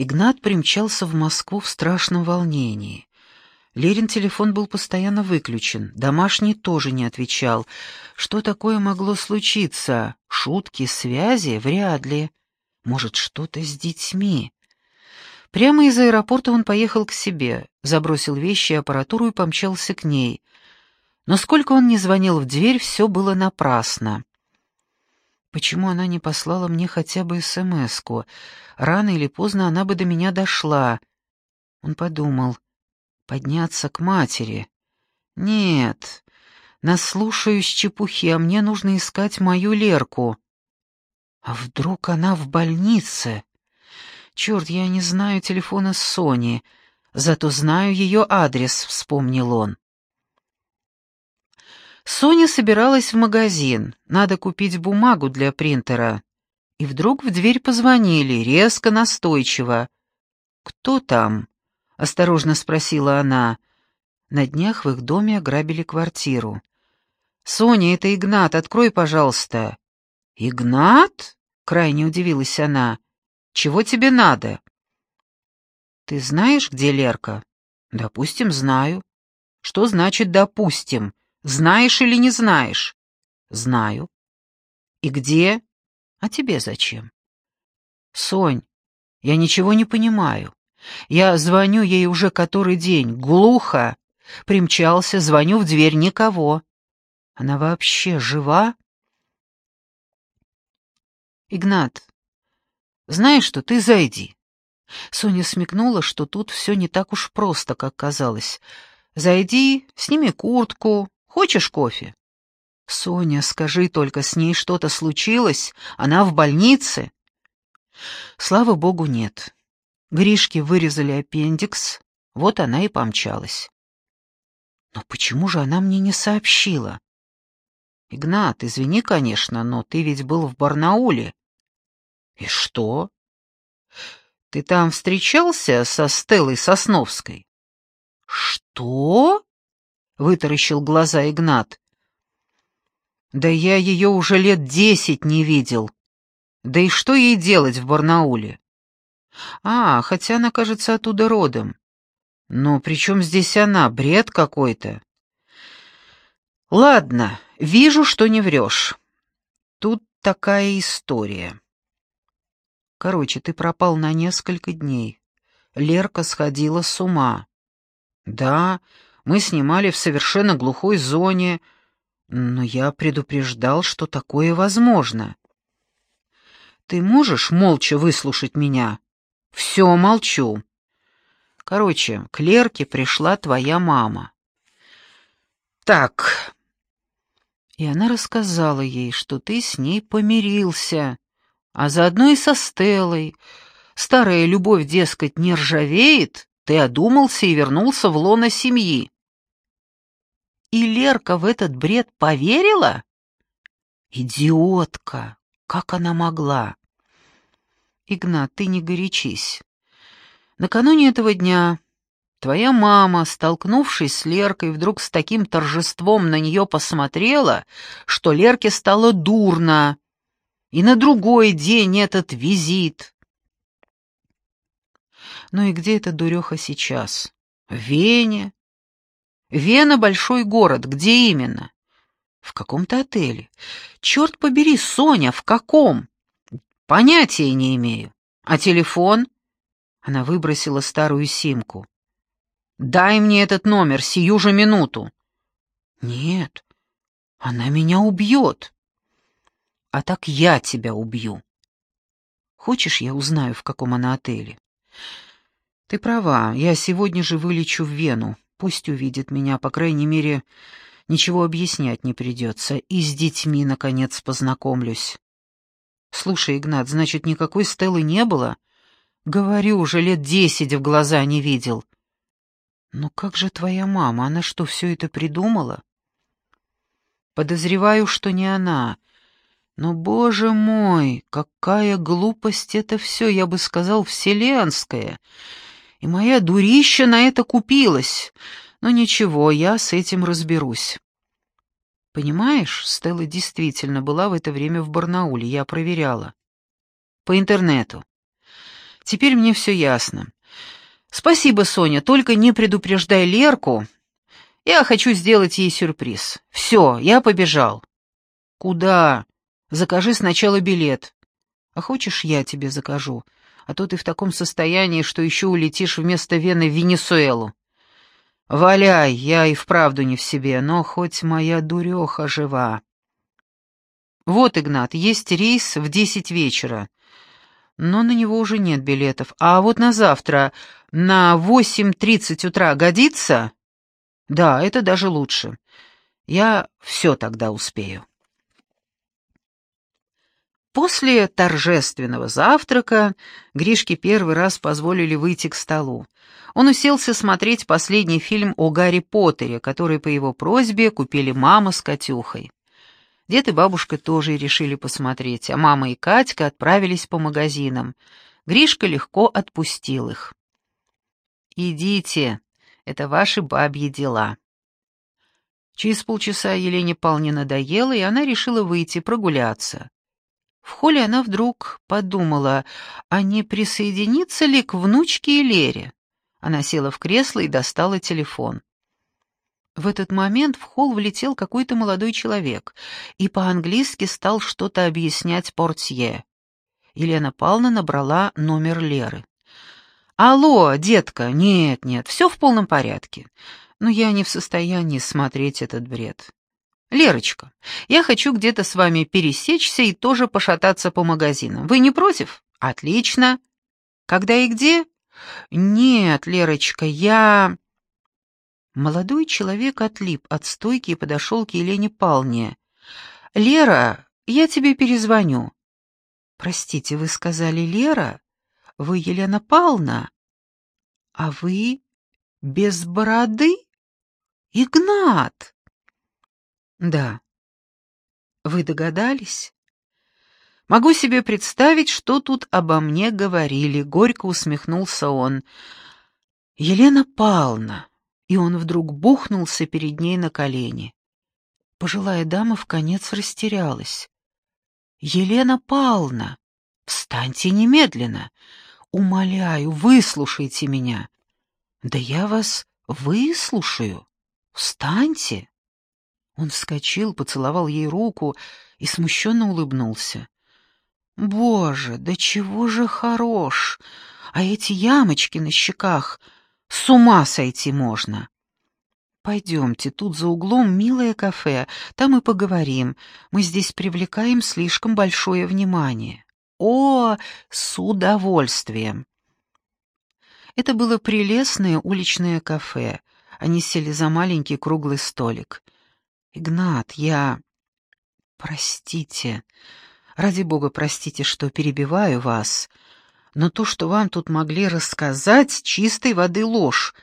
Игнат примчался в Москву в страшном волнении. Лерин телефон был постоянно выключен, домашний тоже не отвечал. Что такое могло случиться? Шутки, связи? Вряд ли. Может, что-то с детьми? Прямо из аэропорта он поехал к себе, забросил вещи и аппаратуру и помчался к ней. Но сколько он не звонил в дверь, все было напрасно. Почему она не послала мне хотя бы СМС-ку? Рано или поздно она бы до меня дошла. Он подумал, подняться к матери. Нет, наслушаюсь чепухи, а мне нужно искать мою Лерку. А вдруг она в больнице? Черт, я не знаю телефона Сони, зато знаю ее адрес, вспомнил он. Соня собиралась в магазин, надо купить бумагу для принтера. И вдруг в дверь позвонили, резко, настойчиво. «Кто там?» — осторожно спросила она. На днях в их доме ограбили квартиру. «Соня, это Игнат, открой, пожалуйста». «Игнат?» — крайне удивилась она. «Чего тебе надо?» «Ты знаешь, где Лерка?» «Допустим, знаю». «Что значит «допустим»?» Знаешь или не знаешь? Знаю. И где? А тебе зачем? Сонь, я ничего не понимаю. Я звоню ей уже который день, глухо. Примчался, звоню в дверь, никого. Она вообще жива? Игнат, знаешь что, ты зайди. Соня смекнула, что тут все не так уж просто, как казалось. Зайди, сними куртку, Хочешь кофе?» «Соня, скажи только, с ней что-то случилось? Она в больнице?» Слава богу, нет. Гришке вырезали аппендикс, вот она и помчалась. Но почему же она мне не сообщила? Игнат, извини, конечно, но ты ведь был в Барнауле. И что? Ты там встречался со Стеллой Сосновской? Что? Вытаращил глаза Игнат. Да я ее уже лет десять не видел. Да и что ей делать в Барнауле? А, хотя она, кажется, оттуда родом. Но при чем здесь она? Бред какой-то. Ладно, вижу, что не врешь. Тут такая история. Короче, ты пропал на несколько дней. Лерка сходила с ума. Да, мы снимали в совершенно глухой зоне, но я предупреждал, что такое возможно. Ты можешь молча выслушать меня? Все, молчу. Короче, к Лерке пришла твоя мама. Так. И она рассказала ей, что ты с ней помирился, а заодно и со Стеллой. Старая любовь, дескать, не ржавеет, ты одумался и вернулся в лоно семьи. И Лерка в этот бред поверила? Идиотка! Как она могла? Игнат, ты не горячись. Накануне этого дня твоя мама, столкнувшись с Леркой, вдруг с таким торжеством на нее посмотрела, что Лерке стало дурно. И на другой день этот визит. Ну и где эта дуреха сейчас? В Вене? Вена — большой город. Где именно? В каком-то отеле. Черт побери, Соня, в каком? Понятия не имею. А телефон? Она выбросила старую симку. Дай мне этот номер сию же минуту. Нет, она меня убьет. А так я тебя убью. Хочешь, я узнаю, в каком она отеле? Ты права, я сегодня же вылечу в Вену. Пусть увидит меня, по крайней мере, ничего объяснять не придется, и с детьми, наконец, познакомлюсь. Слушай, Игнат, значит, никакой Стеллы не было? Говорю, уже лет десять в глаза не видел. Но как же твоя мама? Она что, все это придумала? Подозреваю, что не она. Но, боже мой, какая глупость это все, я бы сказал, вселенская. И моя дурища на это купилась. Но ничего, я с этим разберусь. Понимаешь, Стелла действительно была в это время в Барнауле, я проверяла. По интернету. Теперь мне все ясно. Спасибо, Соня, только не предупреждай Лерку. Я хочу сделать ей сюрприз. Все, я побежал. Куда? Закажи сначала билет. А хочешь, я тебе закажу? А то ты в таком состоянии, что еще улетишь вместо Вены в Венесуэлу. Валяй, я и вправду не в себе, но хоть моя дуреха жива. Вот, Игнат, есть рейс в десять вечера. Но на него уже нет билетов. А вот на завтра, на восемь тридцать утра годится? Да, это даже лучше. Я все тогда успею. После торжественного завтрака Гришке первый раз позволили выйти к столу. Он уселся смотреть последний фильм о Гарри Поттере, который по его просьбе купили мама с Катюхой. Дед и бабушка тоже решили посмотреть, а мама и Катька отправились по магазинам. Гришка легко отпустил их. «Идите, это ваши бабьи дела». Через полчаса Елене Павловне надоело, и она решила выйти прогуляться. В холле она вдруг подумала, а не присоединиться ли к внучке и. Она села в кресло и достала телефон. В этот момент в холл влетел какой-то молодой человек и по-английски стал что-то объяснять портье. Елена Павловна набрала номер Леры. «Алло, детка, нет, нет, все в полном порядке. Но я не в состоянии смотреть этот бред. «Лерочка, я хочу где-то с вами пересечься и тоже пошататься по магазинам. Вы не против? Отлично. Когда и где? Нет, Лерочка, я...» Молодой человек отлип от стойки и подошел к Елене Палне. «Лера, я тебе перезвоню». «Простите, вы сказали Лера? Вы Елена Павловна? А вы без бороды? Игнат!» Да. Вы догадались? Могу себе представить, что тут обо мне говорили, горько усмехнулся он. Елена Павловна, и он вдруг бухнулся перед ней на колени. Пожилая дама в конец растерялась. Елена Павловна, встаньте немедленно. Умоляю, выслушайте меня. Да я вас выслушаю. Встаньте. Он вскочил, поцеловал ей руку и смущенно улыбнулся. «Боже, да чего же хорош! А эти ямочки на щеках, с ума сойти можно!» «Пойдемте, тут за углом милое кафе, там и поговорим. Мы здесь привлекаем слишком большое внимание». «О, с удовольствием!» Это было прелестное уличное кафе. Они сели за маленький круглый столик — «Игнат, я...» «Простите. Ради бога, простите, что перебиваю вас. Но то, что вам тут могли рассказать, чистой воды ложь,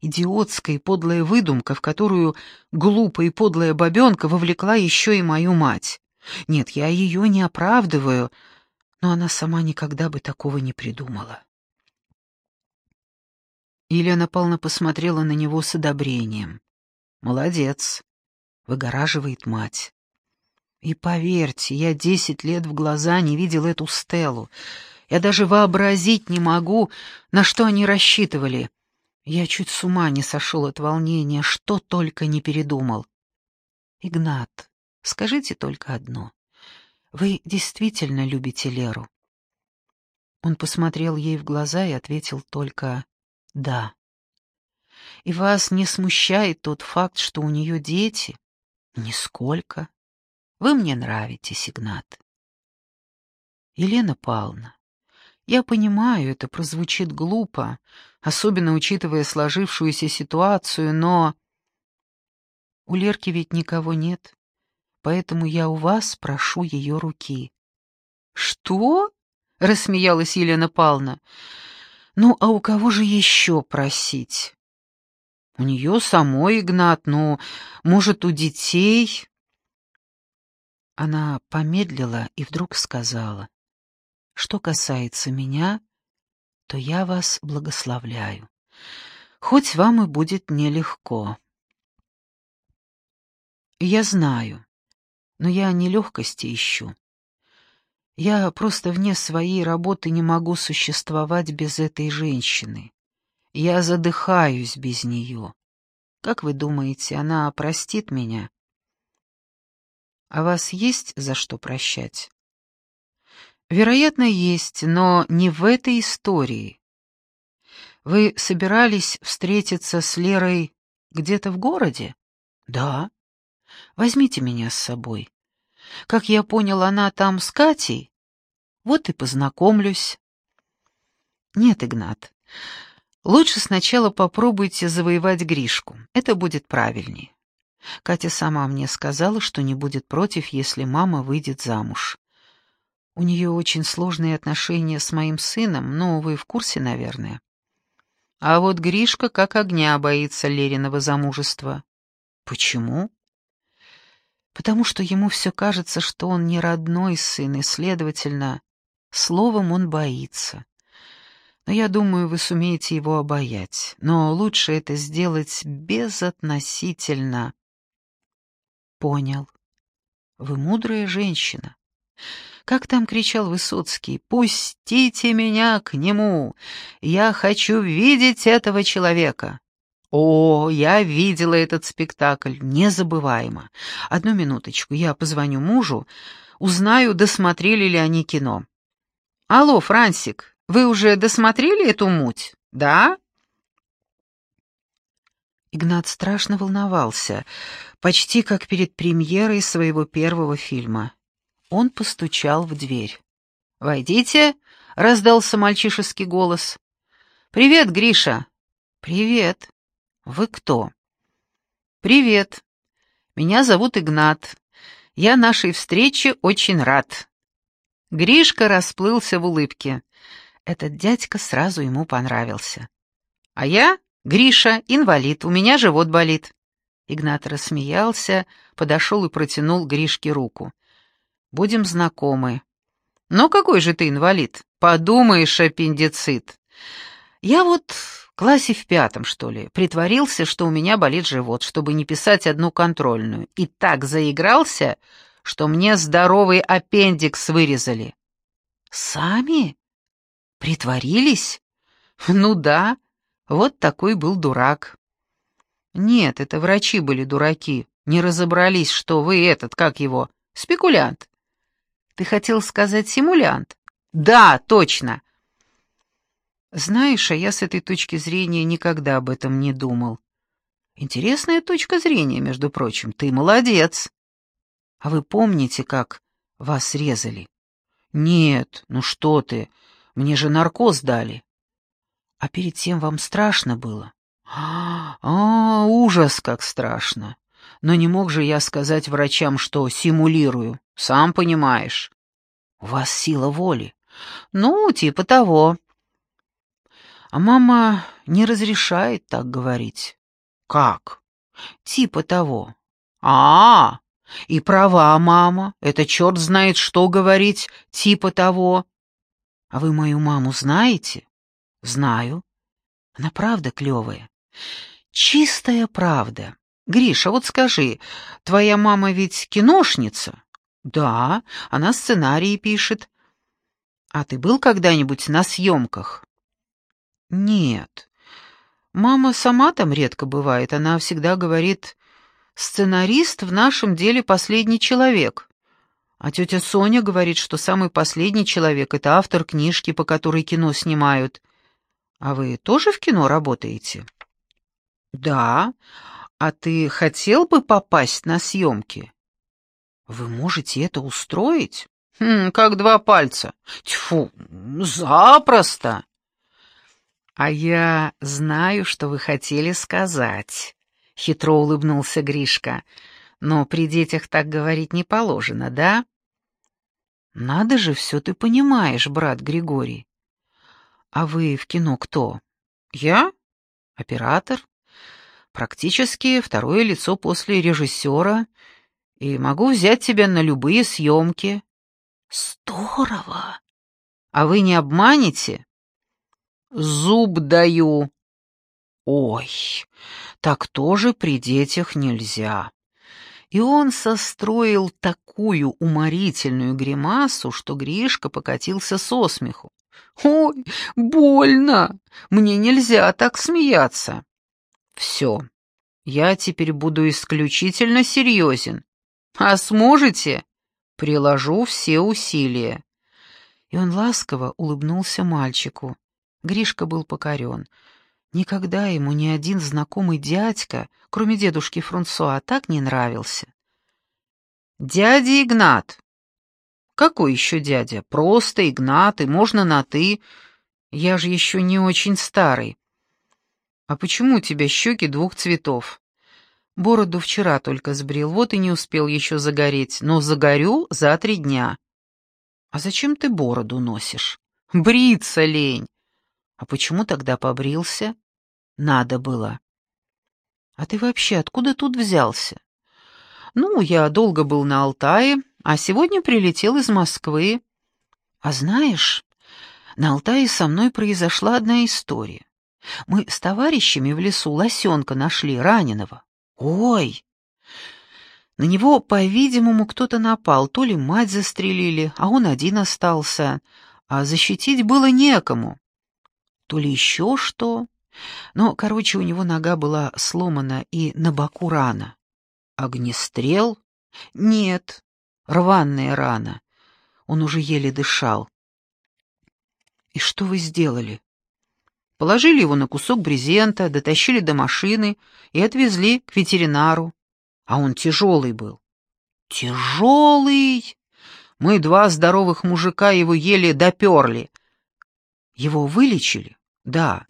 идиотская и подлая выдумка, в которую глупая и подлая бабенка вовлекла еще и мою мать. Нет, я ее не оправдываю, но она сама никогда бы такого не придумала». Елена Павловна посмотрела на него с одобрением. «Молодец выгораживает мать. И поверьте, я десять лет в глаза не видел эту Стеллу. Я даже вообразить не могу, на что они рассчитывали. Я чуть с ума не сошел от волнения, что только не передумал. Игнат, скажите только одно. Вы действительно любите Леру? Он посмотрел ей в глаза и ответил только «да». И вас не смущает тот факт, что у нее дети? Нисколько. Вы мне нравитесь, Игнат. Елена Павловна, я понимаю, это прозвучит глупо, особенно учитывая сложившуюся ситуацию, но... У Лерки ведь никого нет, поэтому я у вас прошу ее руки. Что? — рассмеялась Елена Павловна. «Ну, а у кого же еще просить? У нее самой Игнат, ну, может, у детей...» Она помедлила и вдруг сказала, «Что касается меня, то я вас благословляю, хоть вам и будет нелегко. Я знаю, но я не легкости ищу. Я просто вне своей работы не могу существовать без этой женщины. Я задыхаюсь без нее. Как вы думаете, она простит меня? А вас есть за что прощать? Вероятно, есть, но не в этой истории. Вы собирались встретиться с Лерой где-то в городе? Да. Возьмите меня с собой. Как я понял, она там с Катей. Вот и познакомлюсь. Нет, Игнат, лучше сначала попробуйте завоевать Гришку. Это будет правильнее. Катя сама мне сказала, что не будет против, если мама выйдет замуж. У нее очень сложные отношения с моим сыном, но вы в курсе, наверное. А вот Гришка как огня боится Лериного замужества. Почему? потому что ему все кажется, что он не родной сын, и, следовательно, словом он боится. Но я думаю, вы сумеете его обаять. Но лучше это сделать безотносительно. Понял. Вы мудрая женщина. Как там кричал Высоцкий, «Пустите меня к нему! Я хочу видеть этого человека!» О, я видела этот спектакль, незабываемо. Одну минуточку, я позвоню мужу, узнаю, досмотрели ли они кино. Алло, Франсик, вы уже досмотрели эту муть? Да? Игнат страшно волновался, почти как перед премьерой своего первого фильма. Он постучал в дверь. «Войдите», — раздался мальчишеский голос. «Привет, Гриша». «Привет». «Вы кто?» «Привет. Меня зовут Игнат. Я нашей встрече очень рад». Гришка расплылся в улыбке. Этот дядька сразу ему понравился. «А я, Гриша, инвалид, у меня живот болит». Игнат рассмеялся, подошел и протянул Гришке руку. «Будем знакомы». «Ну какой же ты инвалид? Подумаешь, аппендицит». «Я вот классе в пятом, что ли, притворился, что у меня болит живот, чтобы не писать одну контрольную, и так заигрался, что мне здоровый аппендикс вырезали. Сами? Притворились? Ну да, вот такой был дурак. Нет, это врачи были дураки, не разобрались, что вы этот, как его, спекулянт. Ты хотел сказать симулянт? Да, точно. Знаешь, а я с этой точки зрения никогда об этом не думал. Интересная точка зрения, между прочим. Ты молодец. А вы помните, как вас резали? Нет, ну что ты, мне же наркоз дали. А перед тем вам страшно было? А, а, ужас, как страшно. Но не мог же я сказать врачам, что симулирую, сам понимаешь. У вас сила воли. Ну, типа того. А мама не разрешает так говорить. Как? Типа того. А, -а, -а и права мама, это черт знает что говорить, типа того. А вы мою маму знаете? Знаю. Она правда клевая. Чистая правда. Гриша, вот скажи, твоя мама ведь киношница? Да, она сценарии пишет. А ты был когда-нибудь на съемках? Нет. Мама сама там редко бывает. Она всегда говорит, сценарист в нашем деле последний человек. А тетя Соня говорит, что самый последний человек — это автор книжки, по которой кино снимают. А вы тоже в кино работаете? Да. А ты хотел бы попасть на съемки? Вы можете это устроить? Хм, как два пальца. Тьфу, запросто. «А я знаю, что вы хотели сказать», — хитро улыбнулся Гришка. «Но при детях так говорить не положено, да?» «Надо же, все ты понимаешь, брат Григорий». «А вы в кино кто?» «Я? Оператор. Практически второе лицо после режиссера. И могу взять тебя на любые съемки». «Здорово! А вы не обманете?» Зуб даю. Ой, так тоже при детях нельзя. И он состроил такую уморительную гримасу, что Гришка покатился со смеху. «Ой, больно! Мне нельзя так смеяться!» «Все, я теперь буду исключительно серьезен. А сможете? Приложу все усилия». И он ласково улыбнулся мальчику. Гришка был покорен. Никогда ему ни один знакомый дядька, кроме дедушки Франсуа, так не нравился. «Дядя Игнат!» «Какой еще дядя? Просто Игнат, и можно на «ты». Я же еще не очень старый». «А почему у тебя щеки двух цветов?» «Бороду вчера только сбрил, вот и не успел еще загореть, но загорю за три дня». «А зачем ты бороду носишь?» «Бриться лень». «А почему тогда побрился?» Надо было. А ты вообще откуда тут взялся? Ну, я долго был на Алтае, а сегодня прилетел из Москвы. А знаешь, на Алтае со мной произошла одна история. Мы с товарищами в лесу лосенка нашли, раненого. Ой! На него, по-видимому, кто-то напал, то ли мать застрелили, а он один остался, а защитить было некому. То ли еще что. Но, короче, у него нога была сломана и на боку рана. Огнестрел? Нет, рваная рана. Он уже еле дышал. И что вы сделали? Положили его на кусок брезента, дотащили до машины и отвезли к ветеринару. А он тяжелый был. Тяжелый! Мы, два здоровых мужика, его еле доперли. Его вылечили? Да,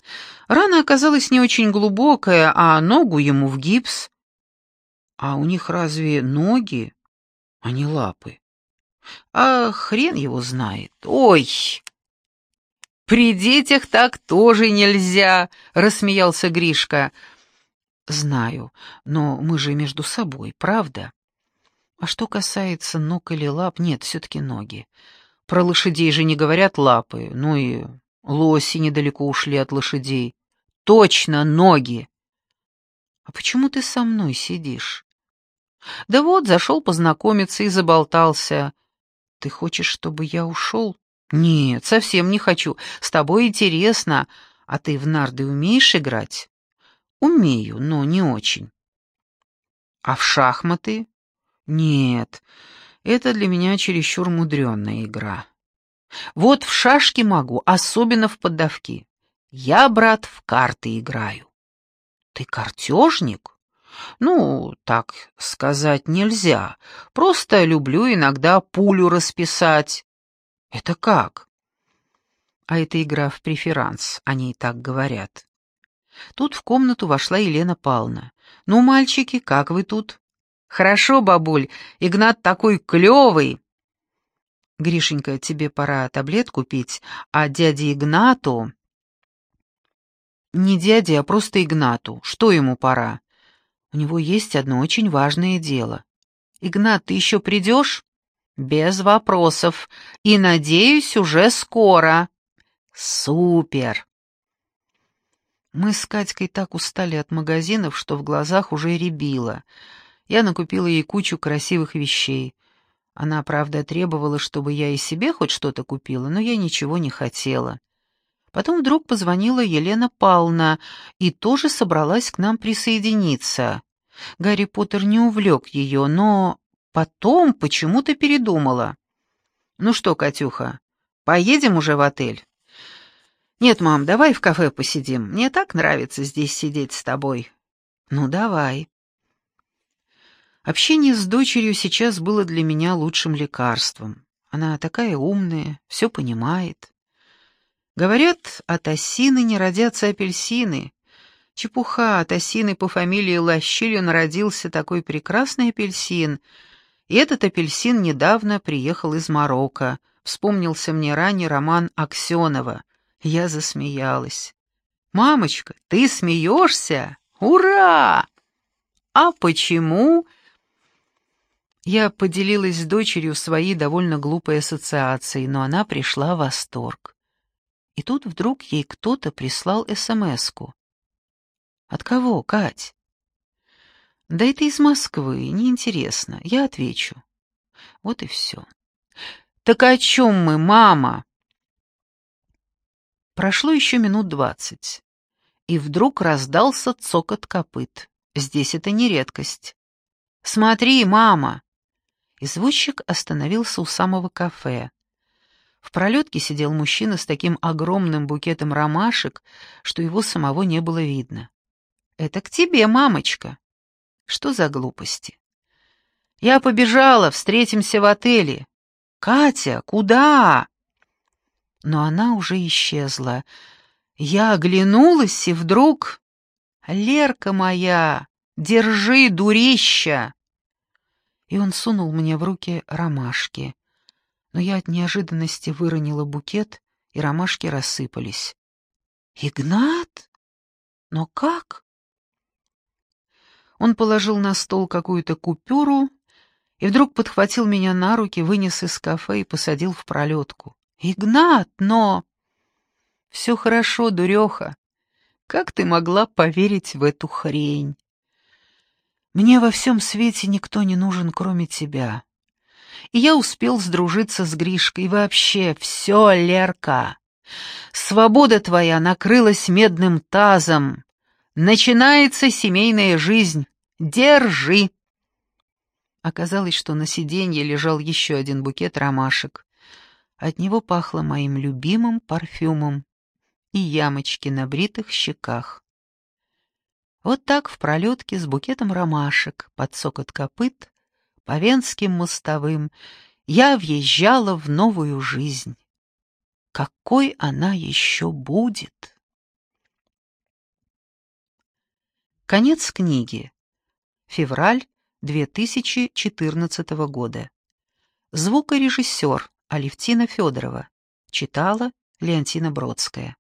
рана оказалась не очень глубокая, а ногу ему в гипс. А у них разве ноги, а не лапы? А хрен его знает. Ой! При детях так тоже нельзя, рассмеялся Гришка. Знаю, но мы же между собой, правда? А что касается ног или лап, нет, все-таки ноги. Про лошадей же не говорят лапы, ну и Лоси недалеко ушли от лошадей. Точно, ноги. А почему ты со мной сидишь? Да вот, зашел познакомиться и заболтался. Ты хочешь, чтобы я ушел? Нет, совсем не хочу. С тобой интересно. А ты в нарды умеешь играть? Умею, но не очень. А в шахматы? Нет, это для меня чересчур мудреная игра. Вот в шашки могу, особенно в поддавки. Я, брат, в карты играю. Ты картежник? Ну, так сказать нельзя. Просто люблю иногда пулю расписать. Это как? А это игра в преферанс, они и так говорят. Тут в комнату вошла Елена Павловна. «Ну, мальчики, как вы тут?» «Хорошо, бабуль, Игнат такой клевый!» Гришенька, тебе пора таблетку пить, а дяде Игнату... Не дяде, а просто Игнату. Что ему пора? У него есть одно очень важное дело. Игнат, ты еще придешь? Без вопросов. И, надеюсь, уже скоро. Супер! Мы с Катькой так устали от магазинов, что в глазах уже рябило. Я накупила ей кучу красивых вещей. Она, правда, требовала, чтобы я и себе хоть что-то купила, но я ничего не хотела. Потом вдруг позвонила Елена Павловна и тоже собралась к нам присоединиться. Гарри Поттер не увлек ее, но потом почему-то передумала. «Ну что, Катюха, поедем уже в отель?» «Нет, мам, давай в кафе посидим. Мне так нравится здесь сидеть с тобой». «Ну, давай». Общение с дочерью сейчас было для меня лучшим лекарством. Она такая умная, все понимает. Говорят, от осины не родятся апельсины. Чепуха, от осины по фамилии Лощилин родился такой прекрасный апельсин. И этот апельсин недавно приехал из Марокко. Вспомнился мне ранее роман Аксенова. Я засмеялась. «Мамочка, ты смеешься? Ура!» «А почему?» Я поделилась с дочерью своей довольно глупой ассоциацией, но она пришла в восторг. И тут вдруг ей кто-то прислал СМСку. От кого, Кать? Да это из Москвы, неинтересно. Я отвечу. Вот и все. Так о чем мы, мама? Прошло еще минут двадцать, и вдруг раздался цокот копыт. Здесь это не редкость. «Смотри, мама!» Извозчик остановился у самого кафе. В пролетке сидел мужчина с таким огромным букетом ромашек, что его самого не было видно. «Это к тебе, мамочка!» «Что за глупости?» «Я побежала, встретимся в отеле!» «Катя, куда?» Но она уже исчезла. Я оглянулась, и вдруг... «Лерка моя, держи, дурища!» И он сунул мне в руки ромашки. Но я от неожиданности выронила букет, и ромашки рассыпались. «Игнат? Но как?» Он положил на стол какую-то купюру и вдруг подхватил меня на руки, вынес из кафе и посадил в пролетку. «Игнат, но...» «Все хорошо, дуреха. Как ты могла поверить в эту хрень? Мне во всем свете никто не нужен, кроме тебя. И я успел сдружиться с Гришкой. И вообще, все, Лерка. Свобода твоя накрылась медным тазом. Начинается семейная жизнь. Держи. Оказалось, что на сиденье лежал еще один букет ромашек. От него пахло моим любимым парфюмом и ямочки на бритых щеках. Вот так в пролетке с букетом ромашек под сокот копыт по венским мостовым я въезжала в новую жизнь. Какой она еще будет? Конец книги. Февраль 2014 года. Звукорежиссер Алевтина Федорова. Читала Леонтина Бродская.